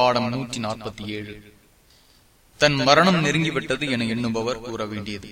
பாடம் நூற்றி நாற்பத்தி ஏழு. தன் மரணம் நெருங்கிவிட்டது என எண்ணுபவர் கூற வேண்டியது